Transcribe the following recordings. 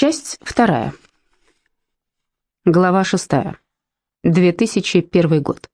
Часть вторая. Глава шестая. 2001 год.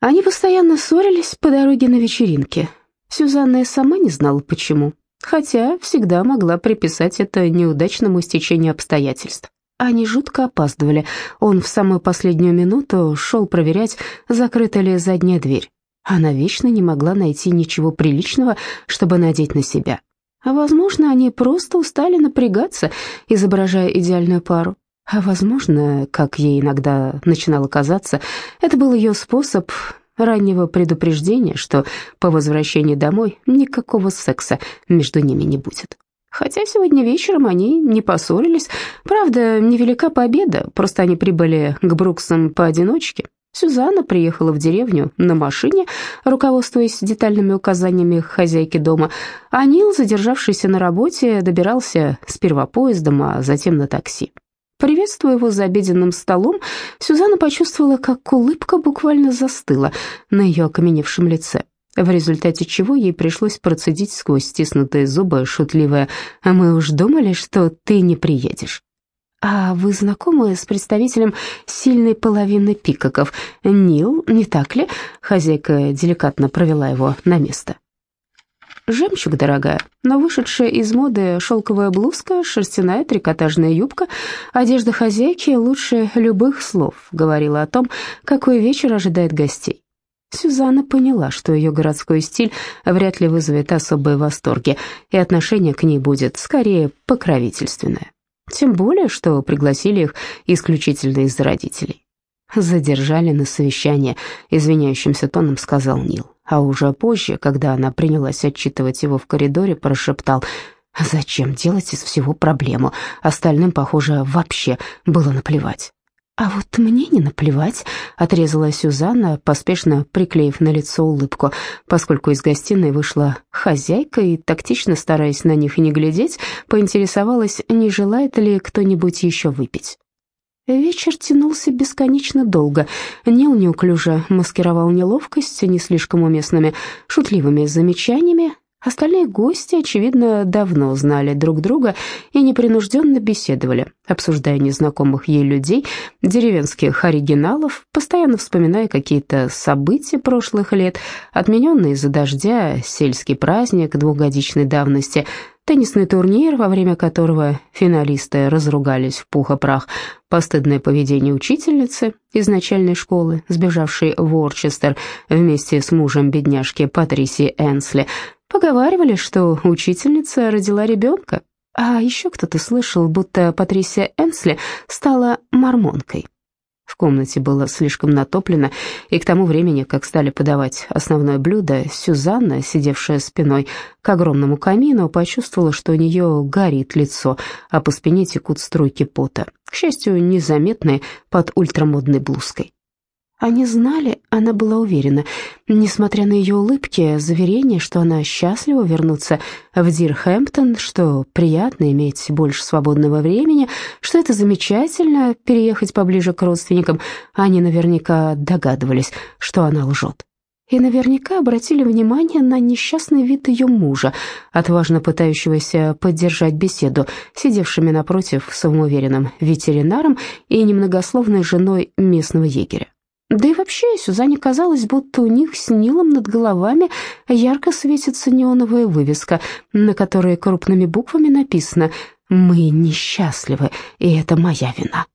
Они постоянно ссорились по дороге на вечеринке. Сюзанна и сама не знала, почему, хотя всегда могла приписать это неудачному стечению обстоятельств. Они жутко опаздывали. Он в самую последнюю минуту шел проверять, закрыта ли задняя дверь. Она вечно не могла найти ничего приличного, чтобы надеть на себя. А возможно, они просто устали напрягаться, изображая идеальную пару. А возможно, как ей иногда начинало казаться, это был ее способ раннего предупреждения, что по возвращении домой никакого секса между ними не будет. Хотя сегодня вечером они не поссорились. Правда, невелика победа, просто они прибыли к Бруксам поодиночке, Сюзанна приехала в деревню на машине, руководствуясь детальными указаниями хозяйки дома, а Нил, задержавшийся на работе, добирался сперва поездом, а затем на такси. Приветствуя его за обеденным столом, Сюзанна почувствовала, как улыбка буквально застыла на ее окаменевшем лице, в результате чего ей пришлось процедить сквозь стиснутые зубы шутливое «А мы уж думали, что ты не приедешь». «А вы знакомы с представителем сильной половины пикаков? Нил, не так ли?» Хозяйка деликатно провела его на место. «Жемчуг, дорогая, но вышедшая из моды шелковая блузка, шерстяная трикотажная юбка, одежда хозяйки лучше любых слов», говорила о том, какой вечер ожидает гостей. Сюзанна поняла, что ее городской стиль вряд ли вызовет особые восторги, и отношение к ней будет скорее покровительственное. Тем более, что пригласили их исключительно из-за родителей. Задержали на совещание, извиняющимся тоном сказал Нил. А уже позже, когда она принялась отчитывать его в коридоре, прошептал «Зачем делать из всего проблему? Остальным, похоже, вообще было наплевать». «А вот мне не наплевать», — отрезала Сюзанна, поспешно приклеив на лицо улыбку, поскольку из гостиной вышла хозяйка и, тактично стараясь на них не глядеть, поинтересовалась, не желает ли кто-нибудь еще выпить. Вечер тянулся бесконечно долго. Нил неуклюже маскировал неловкость не слишком уместными шутливыми замечаниями, Остальные гости, очевидно, давно знали друг друга и непринужденно беседовали, обсуждая незнакомых ей людей, деревенских оригиналов, постоянно вспоминая какие-то события прошлых лет, отмененные из-за дождя, сельский праздник двухгодичной давности, теннисный турнир, во время которого финалисты разругались в пух и прах, постыдное поведение учительницы из начальной школы, сбежавшей в Орчестер вместе с мужем бедняжки Патрисии Энсли – Поговаривали, что учительница родила ребенка, а еще кто-то слышал, будто Патрисия Энсли стала мормонкой. В комнате было слишком натоплено, и к тому времени, как стали подавать основное блюдо, Сюзанна, сидевшая спиной к огромному камину, почувствовала, что у нее горит лицо, а по спине текут струйки пота, к счастью, незаметные под ультрамодной блузкой. Они знали, она была уверена, несмотря на ее улыбки, заверение, что она счастлива вернуться в Дирхэмптон, что приятно иметь больше свободного времени, что это замечательно переехать поближе к родственникам, они наверняка догадывались, что она лжет. И наверняка обратили внимание на несчастный вид ее мужа, отважно пытающегося поддержать беседу, сидевшими напротив самоуверенным ветеринаром и немногословной женой местного егеря. Да и вообще, Сюзанне казалось, будто у них с Нилом над головами ярко светится неоновая вывеска, на которой крупными буквами написано «Мы несчастливы, и это моя вина».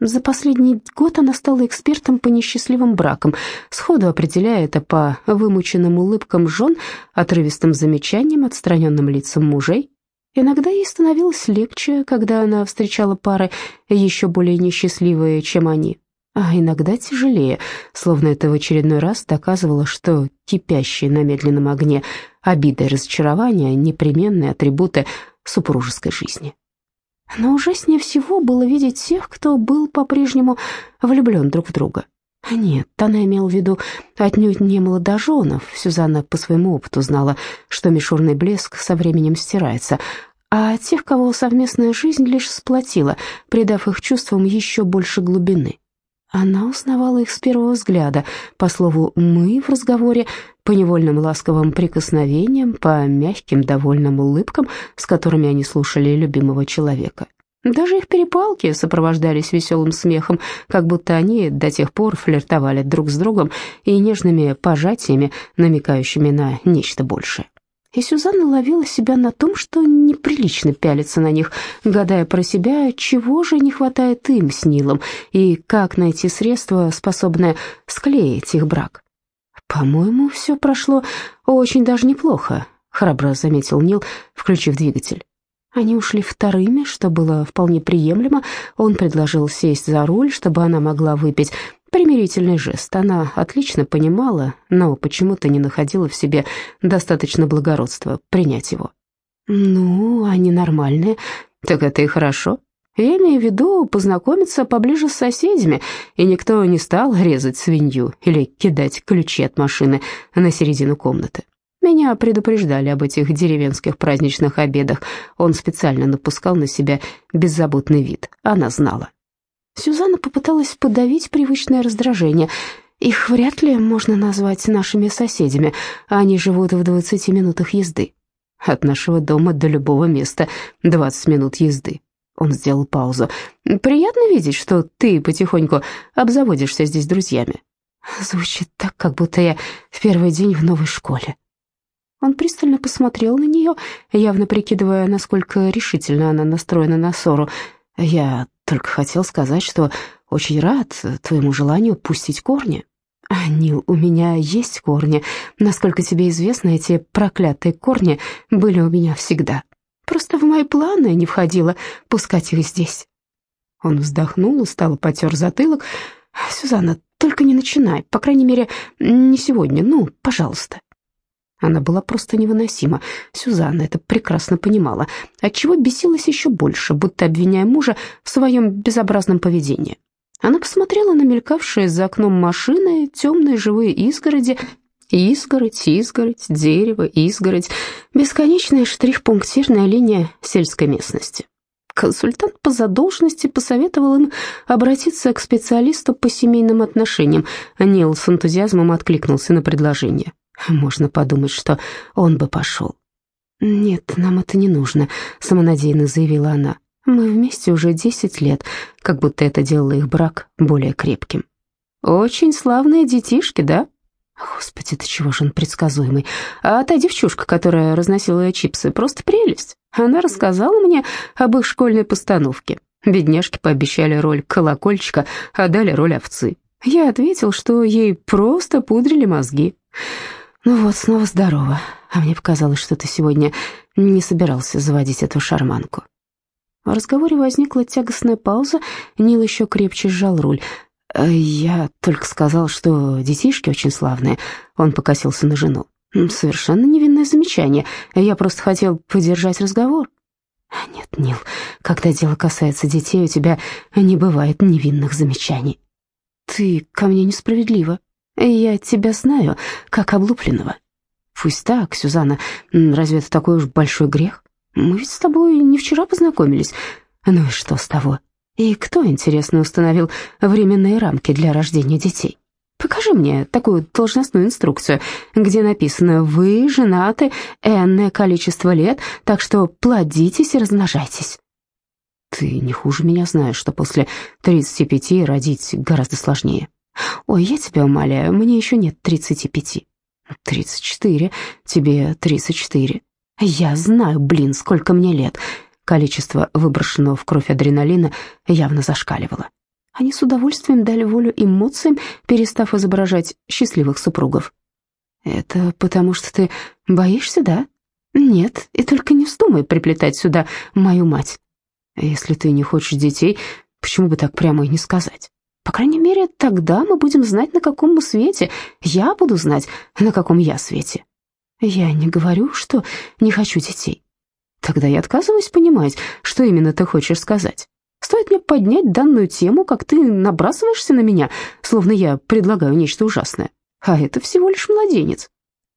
За последний год она стала экспертом по несчастливым бракам, сходу определяя это по вымученным улыбкам жен, отрывистым замечаниям, отстраненным лицам мужей. Иногда ей становилось легче, когда она встречала пары еще более несчастливые, чем они, а иногда тяжелее, словно это в очередной раз доказывало, что кипящие на медленном огне обида и разочарование — непременные атрибуты супружеской жизни. Но ужаснее всего было видеть тех, кто был по-прежнему влюблен друг в друга. Нет, она имела в виду отнюдь не молодоженов. Сюзанна по своему опыту знала, что мишурный блеск со временем стирается, а тех, кого совместная жизнь лишь сплотила, придав их чувствам еще больше глубины. Она узнавала их с первого взгляда. По слову «мы» в разговоре по невольным ласковым прикосновениям, по мягким довольным улыбкам, с которыми они слушали любимого человека. Даже их перепалки сопровождались веселым смехом, как будто они до тех пор флиртовали друг с другом и нежными пожатиями, намекающими на нечто большее. И Сюзанна ловила себя на том, что неприлично пялиться на них, гадая про себя, чего же не хватает им с Нилом, и как найти средство, способное склеить их брак. «По-моему, все прошло очень даже неплохо», — храбро заметил Нил, включив двигатель. Они ушли вторыми, что было вполне приемлемо. Он предложил сесть за руль, чтобы она могла выпить. Примирительный жест. Она отлично понимала, но почему-то не находила в себе достаточно благородства принять его. «Ну, они нормальные. Так это и хорошо. Я имею в виду познакомиться поближе с соседями, и никто не стал резать свинью или кидать ключи от машины на середину комнаты. Меня предупреждали об этих деревенских праздничных обедах. Он специально напускал на себя беззаботный вид. Она знала. Сюзанна попыталась подавить привычное раздражение. Их вряд ли можно назвать нашими соседями. Они живут в 20 минутах езды. От нашего дома до любого места 20 минут езды. Он сделал паузу. «Приятно видеть, что ты потихоньку обзаводишься здесь друзьями». Звучит так, как будто я в первый день в новой школе. Он пристально посмотрел на нее, явно прикидывая, насколько решительно она настроена на ссору. «Я только хотел сказать, что очень рад твоему желанию пустить корни». «Нил, у меня есть корни. Насколько тебе известно, эти проклятые корни были у меня всегда. Просто в мои планы не входило пускать их здесь». Он вздохнул, устало потер затылок. «Сюзанна, только не начинай, по крайней мере, не сегодня, ну, пожалуйста». Она была просто невыносима. Сюзанна это прекрасно понимала, отчего бесилась еще больше, будто обвиняя мужа в своем безобразном поведении. Она посмотрела на мелькавшие за окном машины, темные живые изгороди, изгородь, изгородь, дерево, изгородь, бесконечная штрих-пунктирная линия сельской местности. Консультант по задолженности посоветовал им обратиться к специалисту по семейным отношениям. Нил с энтузиазмом откликнулся на предложение. Можно подумать, что он бы пошел. «Нет, нам это не нужно», — самонадеянно заявила она. «Мы вместе уже десять лет, как будто это делало их брак более крепким». «Очень славные детишки, да?» Господи, ты чего же он предсказуемый? А та девчушка, которая разносила чипсы, просто прелесть. Она рассказала мне об их школьной постановке. Бедняжки пообещали роль колокольчика, а дали роль овцы. Я ответил, что ей просто пудрили мозги. Ну вот, снова здорово. А мне показалось, что ты сегодня не собирался заводить эту шарманку. В разговоре возникла тягостная пауза, Нил еще крепче сжал руль. «Э, «Я только сказал, что детишки очень славные», — он покосился на жену. «Совершенно невинное замечание. Я просто хотел поддержать разговор». «Нет, Нил, когда дело касается детей, у тебя не бывает невинных замечаний». «Ты ко мне несправедлива», я тебя знаю, как облупленного. Пусть так, Сюзанна, разве это такой уж большой грех? Мы ведь с тобой не вчера познакомились. Ну и что с того? И кто, интересно, установил временные рамки для рождения детей? Покажи мне такую должностную инструкцию, где написано «Вы женаты энное количество лет, так что плодитесь и размножайтесь». Ты не хуже меня знаешь, что после 35 родить гораздо сложнее. «Ой, я тебя умоляю, мне еще нет тридцати пяти». «Тридцать четыре, тебе тридцать четыре». «Я знаю, блин, сколько мне лет». Количество выброшенного в кровь адреналина явно зашкаливало. Они с удовольствием дали волю эмоциям, перестав изображать счастливых супругов. «Это потому что ты боишься, да?» «Нет, и только не вздумай приплетать сюда мою мать. Если ты не хочешь детей, почему бы так прямо и не сказать?» По крайней мере, тогда мы будем знать, на каком мы свете. Я буду знать, на каком я свете. Я не говорю, что не хочу детей. Тогда я отказываюсь понимать, что именно ты хочешь сказать. Стоит мне поднять данную тему, как ты набрасываешься на меня, словно я предлагаю нечто ужасное. А это всего лишь младенец.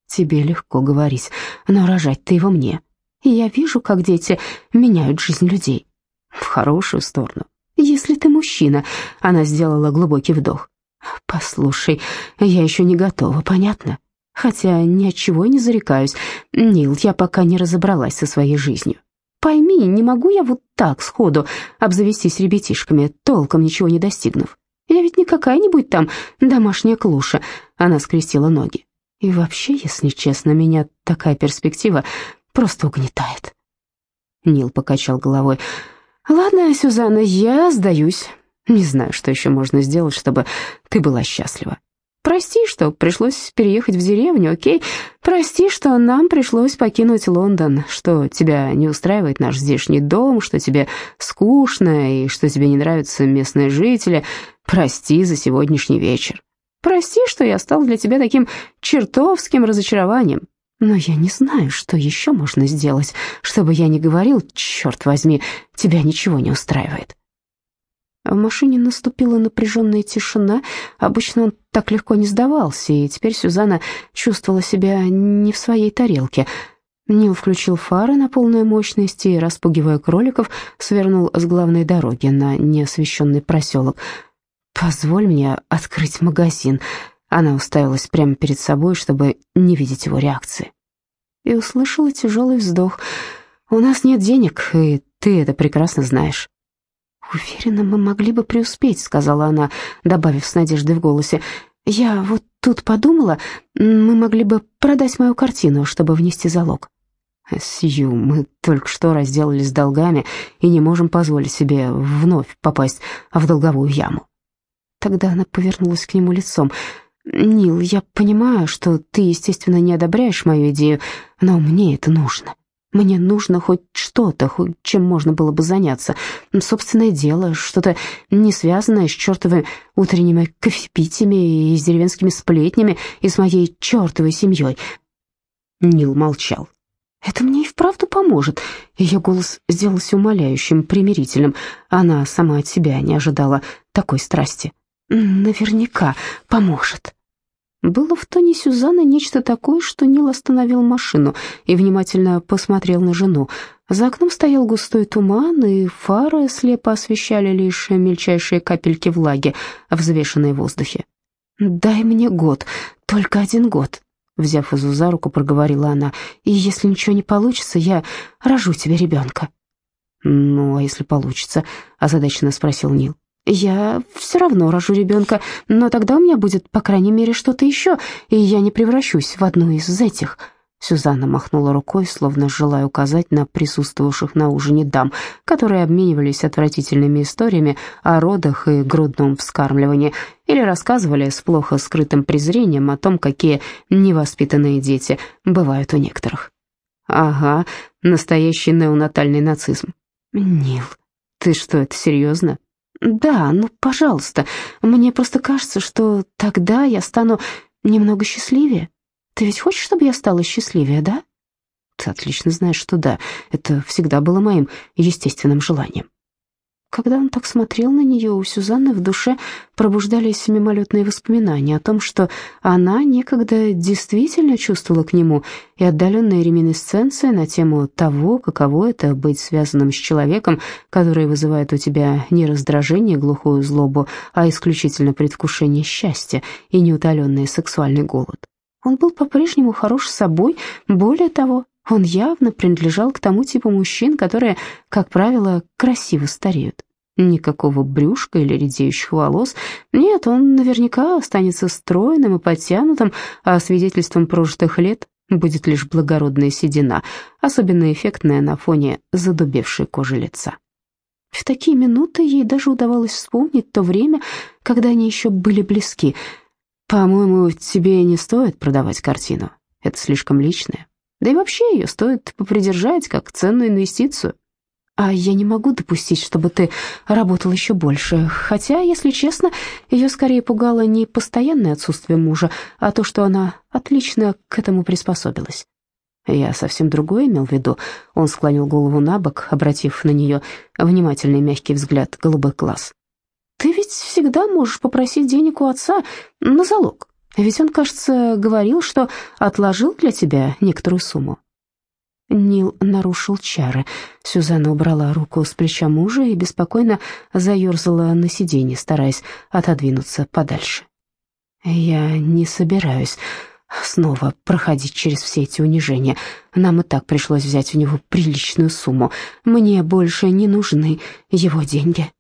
Тебе легко говорить, но рожать ты его мне. И я вижу, как дети меняют жизнь людей. В хорошую сторону. «Если ты мужчина», — она сделала глубокий вдох. «Послушай, я еще не готова, понятно? Хотя ни от чего не зарекаюсь. Нил, я пока не разобралась со своей жизнью. Пойми, не могу я вот так сходу обзавестись ребятишками, толком ничего не достигнув. Я ведь не какая-нибудь там домашняя клуша. Она скрестила ноги. И вообще, если честно, меня такая перспектива просто угнетает. Нил покачал головой. «Ладно, Сюзанна, я сдаюсь. Не знаю, что еще можно сделать, чтобы ты была счастлива. Прости, что пришлось переехать в деревню, окей? Прости, что нам пришлось покинуть Лондон, что тебя не устраивает наш здешний дом, что тебе скучно и что тебе не нравятся местные жители. Прости за сегодняшний вечер. Прости, что я стал для тебя таким чертовским разочарованием. Но я не знаю, что еще можно сделать, чтобы я не говорил, черт возьми, тебя ничего не устраивает. В машине наступила напряженная тишина. Обычно он так легко не сдавался, и теперь Сюзанна чувствовала себя не в своей тарелке. Нил включил фары на полную мощность и, распугивая кроликов, свернул с главной дороги на неосвещенный проселок. «Позволь мне открыть магазин». Она уставилась прямо перед собой, чтобы не видеть его реакции. И услышала тяжелый вздох. «У нас нет денег, и ты это прекрасно знаешь». «Уверена, мы могли бы преуспеть», — сказала она, добавив с надеждой в голосе. «Я вот тут подумала, мы могли бы продать мою картину, чтобы внести залог». «Сью, мы только что разделались долгами и не можем позволить себе вновь попасть в долговую яму». Тогда она повернулась к нему лицом. «Нил, я понимаю, что ты, естественно, не одобряешь мою идею, но мне это нужно. Мне нужно хоть что-то, хоть чем можно было бы заняться. Собственное дело, что-то не связанное с чертовыми утренними кофепитиями и с деревенскими сплетнями и с моей чертовой семьей. Нил молчал. «Это мне и вправду поможет». Ее голос сделался умоляющим, примирительным. Она сама от себя не ожидала такой страсти. «Наверняка поможет». Было в тоне Сюзанны нечто такое, что Нил остановил машину и внимательно посмотрел на жену. За окном стоял густой туман, и фары слепо освещали лишь мельчайшие капельки влаги, взвешенные в воздухе. «Дай мне год, только один год», — взяв Изу за руку, проговорила она. «И если ничего не получится, я рожу тебе ребенка». «Ну, а если получится?» — озадаченно спросил Нил. Я все равно рожу ребенка, но тогда у меня будет, по крайней мере, что-то еще, и я не превращусь в одну из этих». Сюзанна махнула рукой, словно желая указать на присутствовавших на ужине дам, которые обменивались отвратительными историями о родах и грудном вскармливании, или рассказывали с плохо скрытым презрением о том, какие невоспитанные дети бывают у некоторых. «Ага, настоящий неонатальный нацизм». «Нил, ты что, это серьезно?» «Да, ну, пожалуйста. Мне просто кажется, что тогда я стану немного счастливее. Ты ведь хочешь, чтобы я стала счастливее, да?» «Ты отлично знаешь, что да. Это всегда было моим естественным желанием». Когда он так смотрел на нее, у Сюзанны в душе пробуждались мимолетные воспоминания о том, что она некогда действительно чувствовала к нему, и отдаленная реминесценция на тему того, каково это быть связанным с человеком, который вызывает у тебя не раздражение, глухую злобу, а исключительно предвкушение счастья и неутоленный сексуальный голод. Он был по-прежнему хорош собой, более того, он явно принадлежал к тому типу мужчин, которые, как правило, красиво стареют. Никакого брюшка или редеющих волос. Нет, он наверняка останется стройным и подтянутым, а свидетельством прожитых лет будет лишь благородная седина, особенно эффектная на фоне задубевшей кожи лица. В такие минуты ей даже удавалось вспомнить то время, когда они еще были близки. «По-моему, тебе не стоит продавать картину. Это слишком личное. Да и вообще ее стоит попридержать как ценную инвестицию. А я не могу допустить, чтобы ты работал еще больше. Хотя, если честно, ее скорее пугало не постоянное отсутствие мужа, а то, что она отлично к этому приспособилась. Я совсем другое имел в виду. Он склонил голову на бок, обратив на нее внимательный мягкий взгляд голубых глаз. Ты ведь всегда можешь попросить денег у отца на залог. Ведь он, кажется, говорил, что отложил для тебя некоторую сумму. Нил нарушил чары. Сюзанна убрала руку с плеча мужа и беспокойно заерзала на сиденье, стараясь отодвинуться подальше. «Я не собираюсь Снова проходить через все эти унижения. Нам и так пришлось взять у него приличную сумму. Мне больше не нужны его деньги.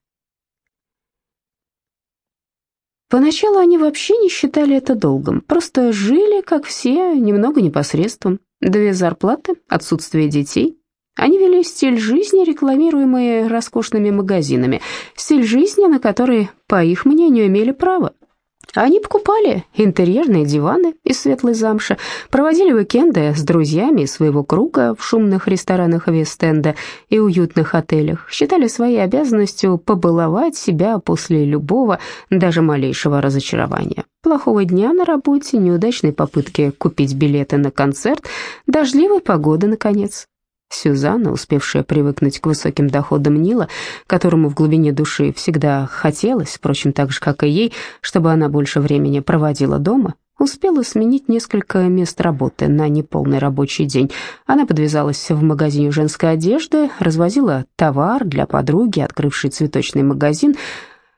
Поначалу они вообще не считали это долгом, просто жили, как все, немного непосредством. Две зарплаты, отсутствие детей. Они вели стиль жизни, рекламируемый роскошными магазинами, стиль жизни, на который, по их мнению, имели право. Они покупали интерьерные диваны из светлой замши, проводили уикенды с друзьями своего круга в шумных ресторанах Вестенда и уютных отелях, считали своей обязанностью побаловать себя после любого, даже малейшего разочарования. Плохого дня на работе, неудачной попытки купить билеты на концерт, дождливой погоды, наконец. Сюзанна, успевшая привыкнуть к высоким доходам Нила, которому в глубине души всегда хотелось, впрочем, так же, как и ей, чтобы она больше времени проводила дома, успела сменить несколько мест работы на неполный рабочий день. Она подвязалась в магазине женской одежды, развозила товар для подруги, открывшей цветочный магазин,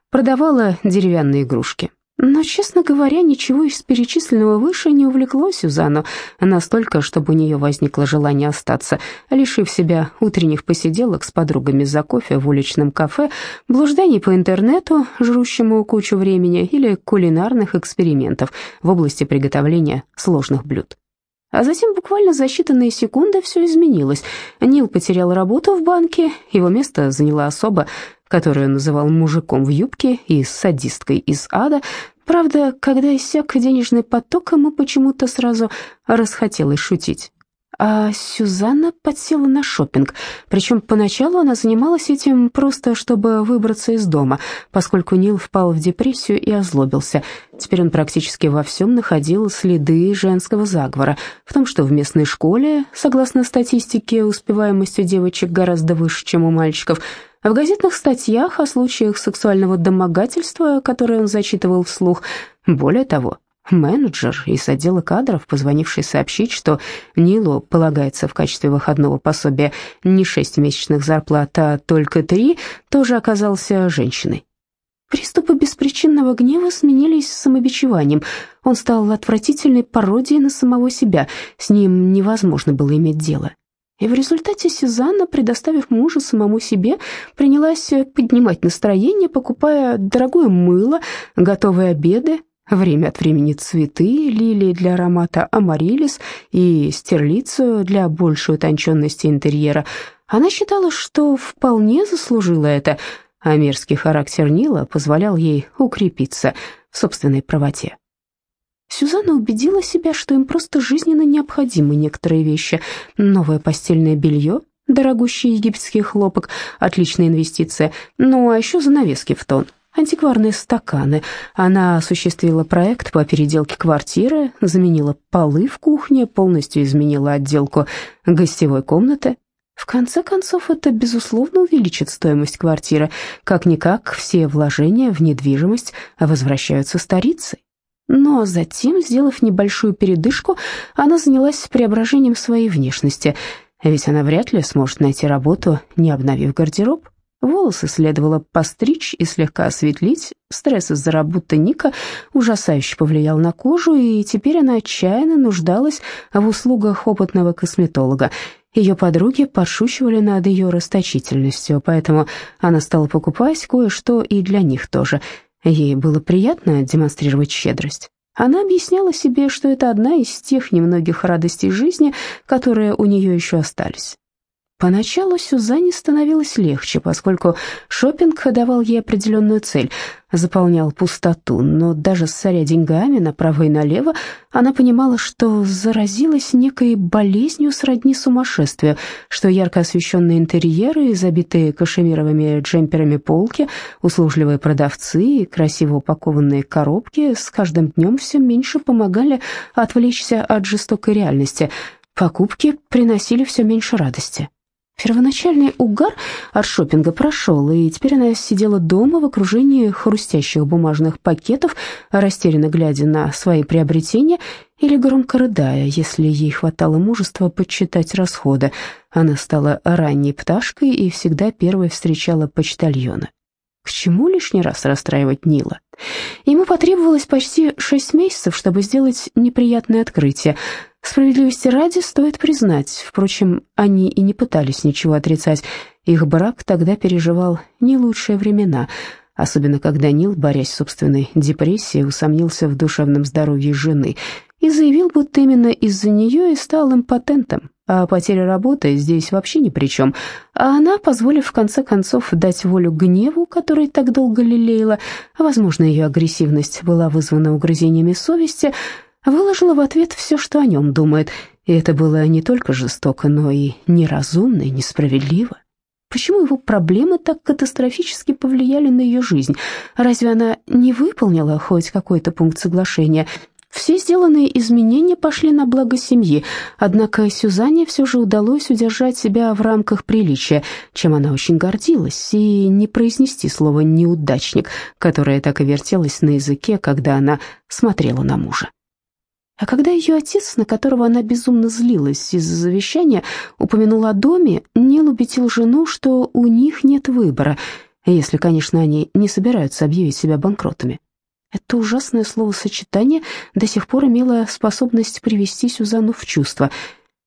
продавала деревянные игрушки. Но, честно говоря, ничего из перечисленного выше не увлекло Сюзанну настолько, чтобы у нее возникло желание остаться, лишив себя утренних посиделок с подругами за кофе в уличном кафе, блужданий по интернету, жрущему кучу времени, или кулинарных экспериментов в области приготовления сложных блюд. А затем буквально за считанные секунды все изменилось. Нил потерял работу в банке, его место заняла особа, которую называл мужиком в юбке и садисткой из ада. Правда, когда иссяк денежный поток, ему почему-то сразу расхотелось шутить. А Сюзанна подсела на шопинг, причем поначалу она занималась этим просто, чтобы выбраться из дома, поскольку Нил впал в депрессию и озлобился. Теперь он практически во всем находил следы женского заговора, в том, что в местной школе, согласно статистике, успеваемость у девочек гораздо выше, чем у мальчиков – в газетных статьях о случаях сексуального домогательства, которые он зачитывал вслух, более того, менеджер из отдела кадров, позвонивший сообщить, что Нилу полагается в качестве выходного пособия не шесть месячных зарплат, а только три, тоже оказался женщиной. Приступы беспричинного гнева сменились самобичеванием. Он стал отвратительной пародией на самого себя. С ним невозможно было иметь дело. И в результате Сюзанна, предоставив мужа самому себе, принялась поднимать настроение, покупая дорогое мыло, готовые обеды, время от времени цветы, лилии для аромата амарилис и стерлицию для большей утонченности интерьера. Она считала, что вполне заслужила это, а мерзкий характер Нила позволял ей укрепиться в собственной правоте. Сюзанна убедила себя, что им просто жизненно необходимы некоторые вещи. Новое постельное белье, дорогущий египетский хлопок, отличная инвестиция, ну а еще занавески в тон, антикварные стаканы. Она осуществила проект по переделке квартиры, заменила полы в кухне, полностью изменила отделку гостевой комнаты. В конце концов, это, безусловно, увеличит стоимость квартиры. Как-никак, все вложения в недвижимость возвращаются старицей. Но затем, сделав небольшую передышку, она занялась преображением своей внешности, ведь она вряд ли сможет найти работу, не обновив гардероб. Волосы следовало постричь и слегка осветлить. Стресс из-за работы Ника ужасающе повлиял на кожу, и теперь она отчаянно нуждалась в услугах опытного косметолога. Ее подруги подшучивали над ее расточительностью, поэтому она стала покупать кое-что и для них тоже – Ей было приятно демонстрировать щедрость. Она объясняла себе, что это одна из тех немногих радостей жизни, которые у нее еще остались. Поначалу Сюзанне становилось легче, поскольку шопинг давал ей определенную цель, заполнял пустоту, но даже соря деньгами направо и налево, она понимала, что заразилась некой болезнью сродни сумасшествию, что ярко освещенные интерьеры, забитые кашемировыми джемперами полки, услужливые продавцы и красиво упакованные коробки с каждым днем все меньше помогали отвлечься от жестокой реальности. Покупки приносили все меньше радости. Первоначальный угар от шопинга прошел, и теперь она сидела дома в окружении хрустящих бумажных пакетов, растерянно глядя на свои приобретения или громко рыдая, если ей хватало мужества подсчитать расходы. Она стала ранней пташкой и всегда первой встречала почтальона. К чему лишний раз расстраивать Нила? Ему потребовалось почти шесть месяцев, чтобы сделать неприятное открытие. Справедливости ради стоит признать, впрочем, они и не пытались ничего отрицать. Их брак тогда переживал не лучшие времена, особенно когда Нил, борясь с собственной депрессией, усомнился в душевном здоровье жены и заявил, будто именно из-за нее и стал импотентом, а потеря работы здесь вообще ни при чем. А она, позволив в конце концов дать волю гневу, который так долго лелеяла, а, возможно, ее агрессивность была вызвана угрызениями совести, выложила в ответ все, что о нем думает, и это было не только жестоко, но и неразумно и несправедливо. Почему его проблемы так катастрофически повлияли на ее жизнь? Разве она не выполнила хоть какой-то пункт соглашения – все сделанные изменения пошли на благо семьи, однако Сюзанне все же удалось удержать себя в рамках приличия, чем она очень гордилась, и не произнести слово «неудачник», которое так и вертелось на языке, когда она смотрела на мужа. А когда ее отец, на которого она безумно злилась из-за завещания, упомянул о доме, Нил убедил жену, что у них нет выбора, если, конечно, они не собираются объявить себя банкротами. Это ужасное словосочетание до сих пор имело способность привести Сюзанну в чувство.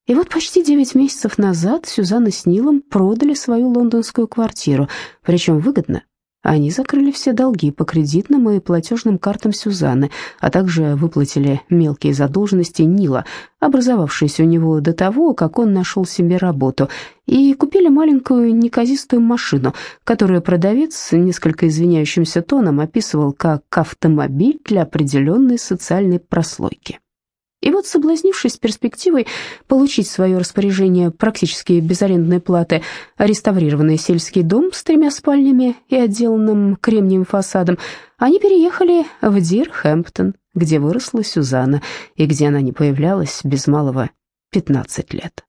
И вот почти девять месяцев назад Сюзанна с Нилом продали свою лондонскую квартиру, причем выгодно, они закрыли все долги по кредитным и платежным картам Сюзанны, а также выплатили мелкие задолженности Нила, образовавшиеся у него до того, как он нашел себе работу, и купили маленькую неказистую машину, которую продавец несколько извиняющимся тоном описывал как автомобиль для определенной социальной прослойки. И вот, соблазнившись перспективой получить в свое распоряжение практически без арендной платы реставрированный сельский дом с тремя спальнями и отделанным кремниевым фасадом, они переехали в Дирхэмптон, где выросла Сюзанна и где она не появлялась без малого 15 лет.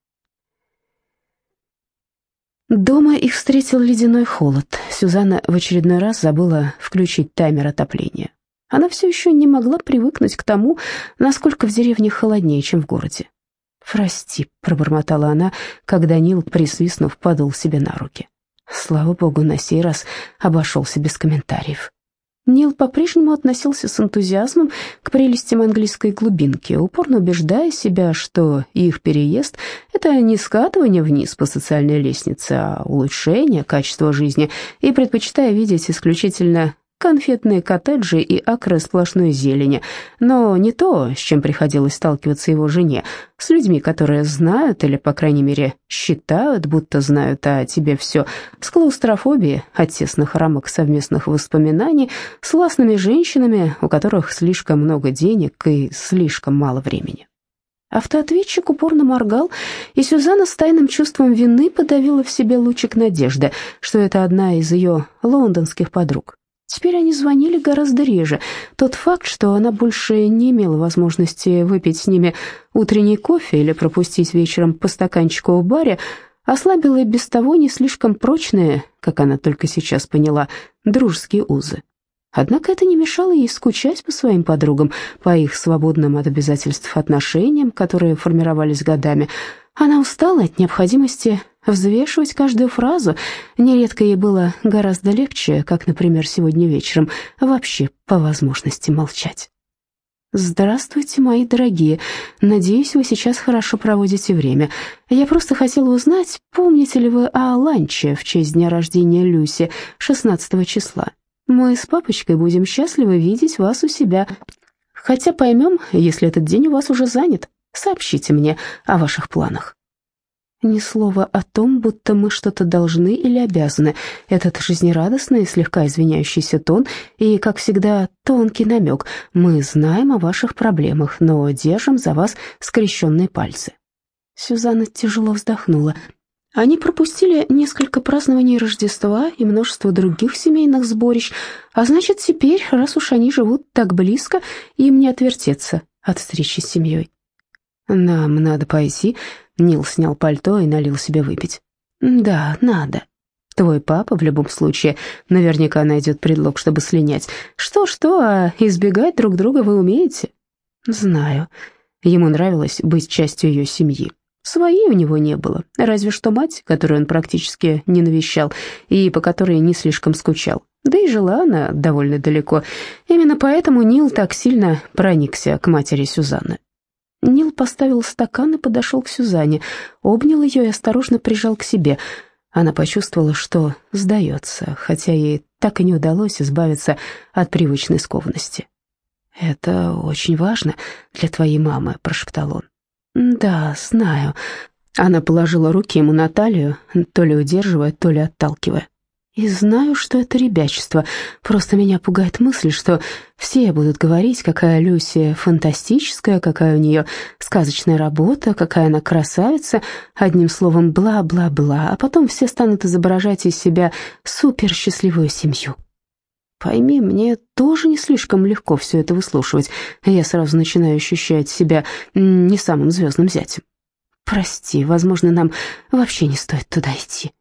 Дома их встретил ледяной холод. Сюзанна в очередной раз забыла включить таймер отопления. Она все еще не могла привыкнуть к тому, насколько в деревне холоднее, чем в городе. «Прости», — пробормотала она, когда Нил, присвистнув, падал себе на руки. Слава богу, на сей раз обошелся без комментариев. Нил по-прежнему относился с энтузиазмом к прелестям английской глубинки, упорно убеждая себя, что их переезд — это не скатывание вниз по социальной лестнице, а улучшение качества жизни, и предпочитая видеть исключительно конфетные коттеджи и акры сплошной зелени, но не то, с чем приходилось сталкиваться его жене, с людьми, которые знают или, по крайней мере, считают, будто знают о тебе все, с клаустрофобией от тесных рамок совместных воспоминаний, с властными женщинами, у которых слишком много денег и слишком мало времени. Автоответчик упорно моргал, и Сюзанна с тайным чувством вины подавила в себе лучик надежды, что это одна из ее лондонских подруг. Теперь они звонили гораздо реже. Тот факт, что она больше не имела возможности выпить с ними утренний кофе или пропустить вечером по стаканчику в баре, ослабил и без того не слишком прочные, как она только сейчас поняла, дружеские узы. Однако это не мешало ей скучать по своим подругам, по их свободным от обязательств отношениям, которые формировались годами. Она устала от необходимости взвешивать каждую фразу. Нередко ей было гораздо легче, как, например, сегодня вечером, вообще по возможности молчать. «Здравствуйте, мои дорогие. Надеюсь, вы сейчас хорошо проводите время. Я просто хотела узнать, помните ли вы о ланче в честь дня рождения Люси, 16 числа. Мы с папочкой будем счастливы видеть вас у себя. Хотя поймем, если этот день у вас уже занят. Сообщите мне о ваших планах». Ни слова о том, будто мы что-то должны или обязаны. Этот жизнерадостный, слегка извиняющийся тон и, как всегда, тонкий намек. Мы знаем о ваших проблемах, но держим за вас скрещенные пальцы. Сюзанна тяжело вздохнула. Они пропустили несколько празднований Рождества и множество других семейных сборищ, а значит, теперь, раз уж они живут так близко, им не отвертеться от встречи с семьей. «Нам надо пойти», Нил снял пальто и налил себе выпить. «Да, надо. Твой папа в любом случае наверняка найдет предлог, чтобы слинять. Что-что, а избегать друг друга вы умеете?» «Знаю». Ему нравилось быть частью ее семьи. Своей у него не было, разве что мать, которую он практически не навещал и по которой не слишком скучал. Да и жила она довольно далеко. Именно поэтому Нил так сильно проникся к матери Сюзанны. Нил поставил стакан и подошел к Сюзанне, обнял ее и осторожно прижал к себе. Она почувствовала, что сдается, хотя ей так и не удалось избавиться от привычной скованности. «Это очень важно для твоей мамы», — прошептал он. «Да, знаю». Она положила руки ему на талию, то ли удерживая, то ли отталкивая. И знаю, что это ребячество. Просто меня пугает мысль, что все будут говорить, какая Люси фантастическая, какая у нее сказочная работа, какая она красавица, одним словом, бла-бла-бла, а потом все станут изображать из себя суперсчастливую семью. Пойми, мне тоже не слишком легко все это выслушивать. Я сразу начинаю ощущать себя не самым звездным зятем. Прости, возможно, нам вообще не стоит туда идти.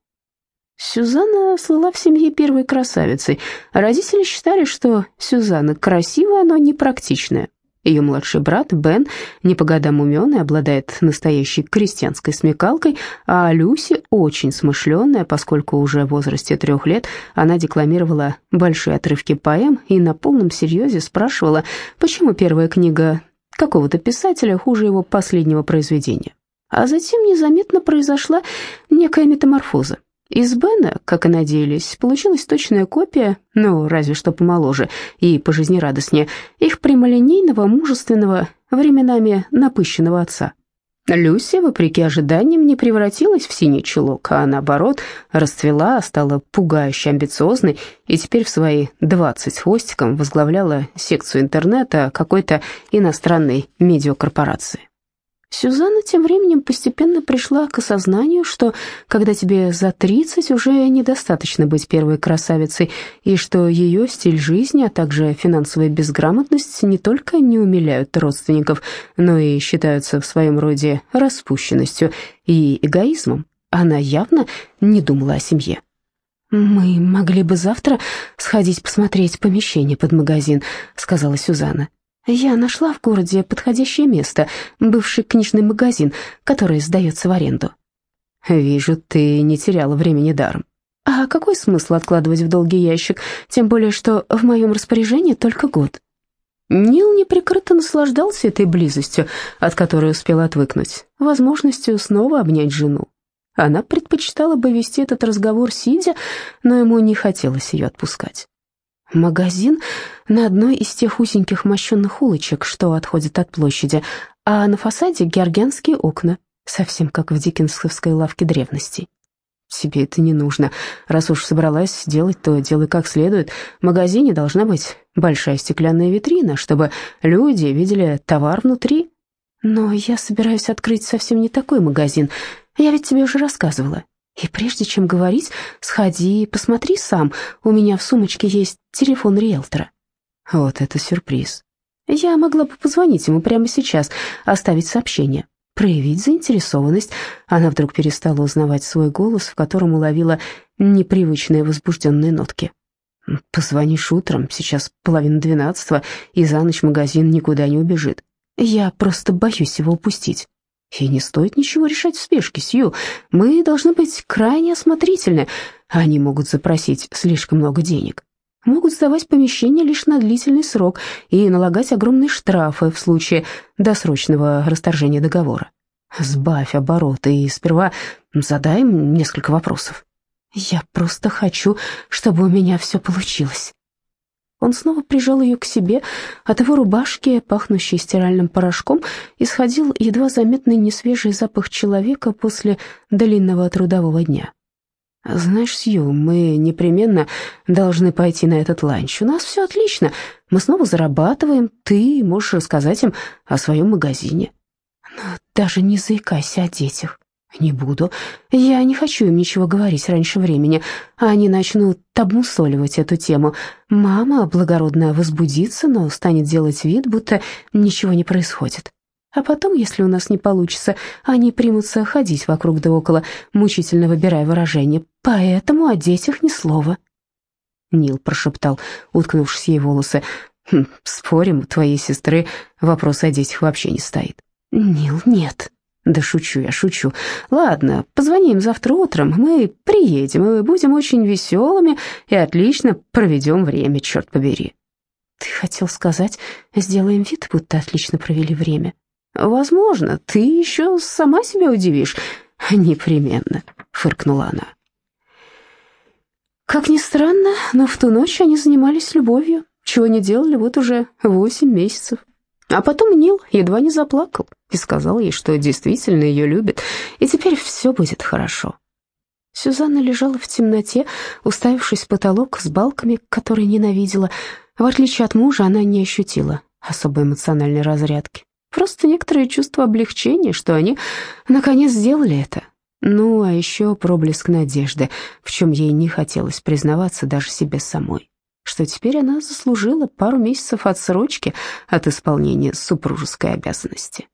Сюзанна слыла в семье первой красавицей. Родители считали, что Сюзанна красивая, но непрактичная. Ее младший брат Бен не по годам умен и обладает настоящей крестьянской смекалкой, а Люси очень смышленая, поскольку уже в возрасте трех лет она декламировала большие отрывки поэм и на полном серьезе спрашивала, почему первая книга какого-то писателя хуже его последнего произведения. А затем незаметно произошла некая метаморфоза. Из Бена, как и надеялись, получилась точная копия, ну, разве что помоложе и пожизнерадостнее, их прямолинейного, мужественного, временами напыщенного отца. Люси, вопреки ожиданиям, не превратилась в синий чулок, а наоборот, расцвела, стала пугающе амбициозной и теперь в свои двадцать хвостиком возглавляла секцию интернета какой-то иностранной медиакорпорации. Сюзанна тем временем постепенно пришла к осознанию, что когда тебе за 30 уже недостаточно быть первой красавицей, и что ее стиль жизни, а также финансовая безграмотность не только не умиляют родственников, но и считаются в своем роде распущенностью и эгоизмом. Она явно не думала о семье. «Мы могли бы завтра сходить посмотреть помещение под магазин», — сказала Сюзанна. Я нашла в городе подходящее место, бывший книжный магазин, который сдается в аренду. Вижу, ты не теряла времени даром. А какой смысл откладывать в долгий ящик, тем более, что в моем распоряжении только год? Нил неприкрыто наслаждался этой близостью, от которой успел отвыкнуть, возможностью снова обнять жену. Она предпочитала бы вести этот разговор сидя, но ему не хотелось ее отпускать. Магазин на одной из тех узеньких мощенных улочек, что отходят от площади, а на фасаде георгианские окна, совсем как в диккенсовской лавке древностей. Тебе это не нужно. Раз уж собралась делать, то делай как следует. В магазине должна быть большая стеклянная витрина, чтобы люди видели товар внутри. Но я собираюсь открыть совсем не такой магазин. Я ведь тебе уже рассказывала. И прежде чем говорить, сходи и посмотри сам. У меня в сумочке есть телефон риэлтора. Вот это сюрприз. Я могла бы позвонить ему прямо сейчас, оставить сообщение, проявить заинтересованность. Она вдруг перестала узнавать свой голос, в котором уловила непривычные возбужденные нотки. «Позвонишь утром, сейчас половина двенадцатого, и за ночь магазин никуда не убежит. Я просто боюсь его упустить». И не стоит ничего решать в спешке, Сью. Мы должны быть крайне осмотрительны. Они могут запросить слишком много денег. Могут сдавать помещение лишь на длительный срок и налагать огромные штрафы в случае досрочного расторжения договора. Сбавь обороты и сперва задай им несколько вопросов. Я просто хочу, чтобы у меня все получилось. Он снова прижал ее к себе. От его рубашки, пахнущей стиральным порошком, исходил едва заметный несвежий запах человека после длинного трудового дня. «Знаешь, Сью, мы непременно должны пойти на этот ланч. У нас все отлично. Мы снова зарабатываем. Ты можешь рассказать им о своем магазине». «Но даже не заикайся о детях. «Не буду. Я не хочу им ничего говорить раньше времени. Они начнут обмусоливать эту тему. Мама благородная возбудится, но станет делать вид, будто ничего не происходит. А потом, если у нас не получится, они примутся ходить вокруг да около, мучительно выбирая выражение. Поэтому о детях ни слова». Нил прошептал, уткнувшись ей в волосы. «Хм, «Спорим, у твоей сестры вопрос о детях вообще не стоит». «Нил, нет». Да шучу я, шучу. Ладно, позвони им завтра утром, мы приедем и будем очень веселыми и отлично проведем время, черт побери. Ты хотел сказать, сделаем вид, будто отлично провели время. Возможно, ты еще сама себя удивишь. Непременно, фыркнула она. Как ни странно, но в ту ночь они занимались любовью, чего не делали вот уже восемь месяцев. А потом Нил едва не заплакал и сказал ей, что действительно ее любит, и теперь все будет хорошо. Сюзанна лежала в темноте, уставившись в потолок с балками, которые ненавидела. В отличие от мужа, она не ощутила особой эмоциональной разрядки. Просто некоторое чувство облегчения, что они наконец сделали это. Ну, а еще проблеск надежды, в чем ей не хотелось признаваться даже себе самой что теперь она заслужила пару месяцев отсрочки от исполнения супружеской обязанности.